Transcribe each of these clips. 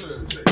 Yeah.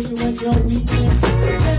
you want your weakness.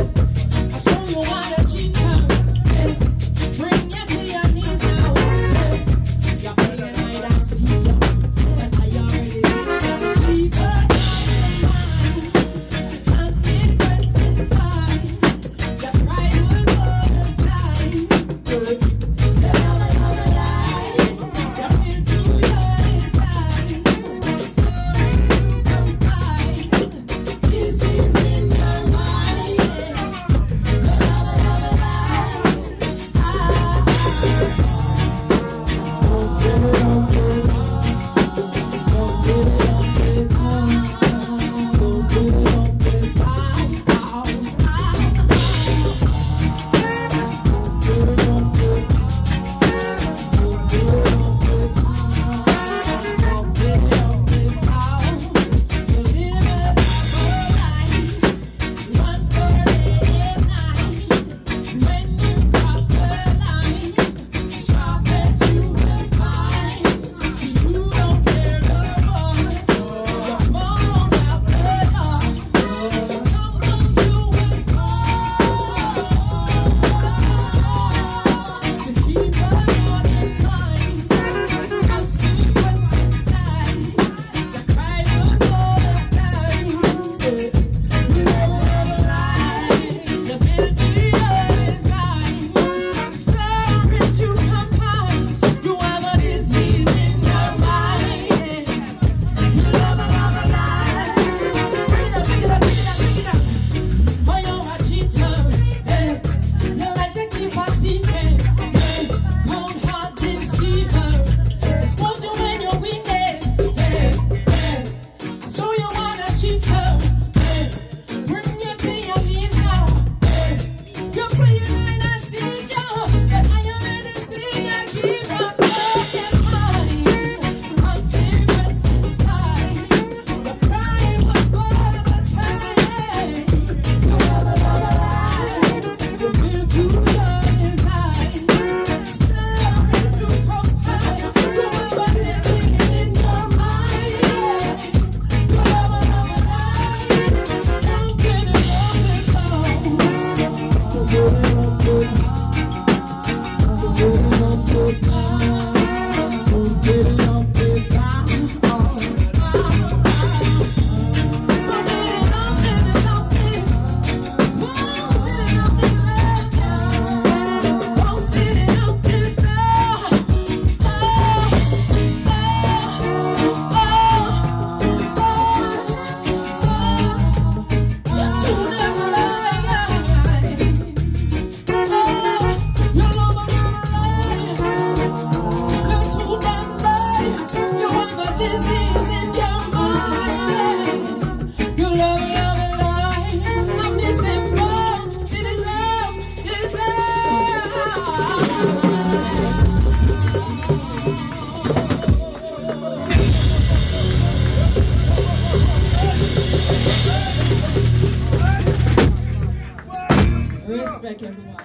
like everyone.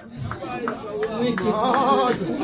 Wicked.